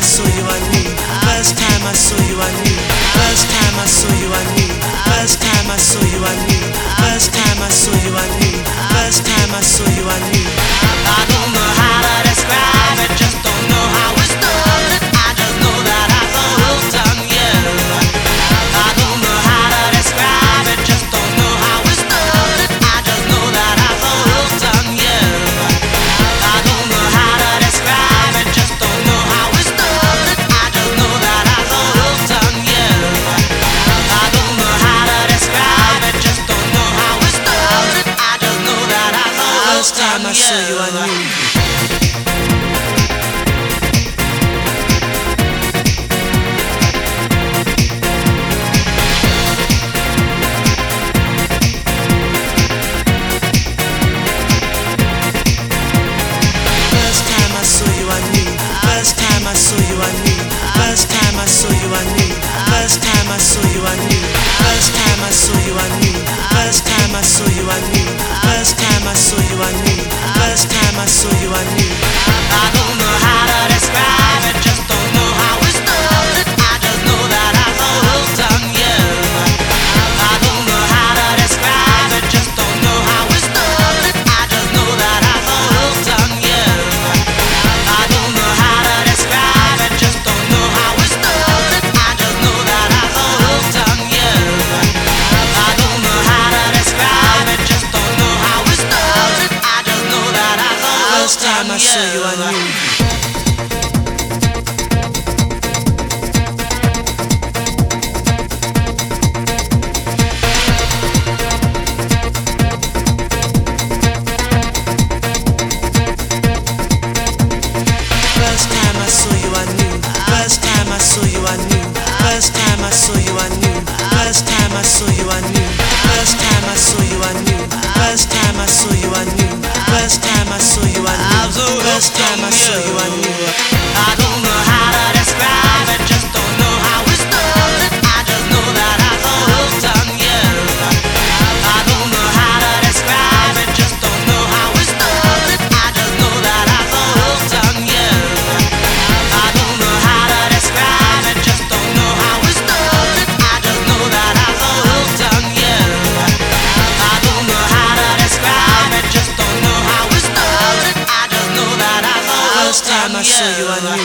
Saw you, I knew. First time I saw you, I knew. First time I saw you, I knew. First time I saw you, I knew. First time I saw you, I knew. First time I saw you, I knew. time I saw you, I knew. I saw you, I knew. I'ma show you a new time I 一万年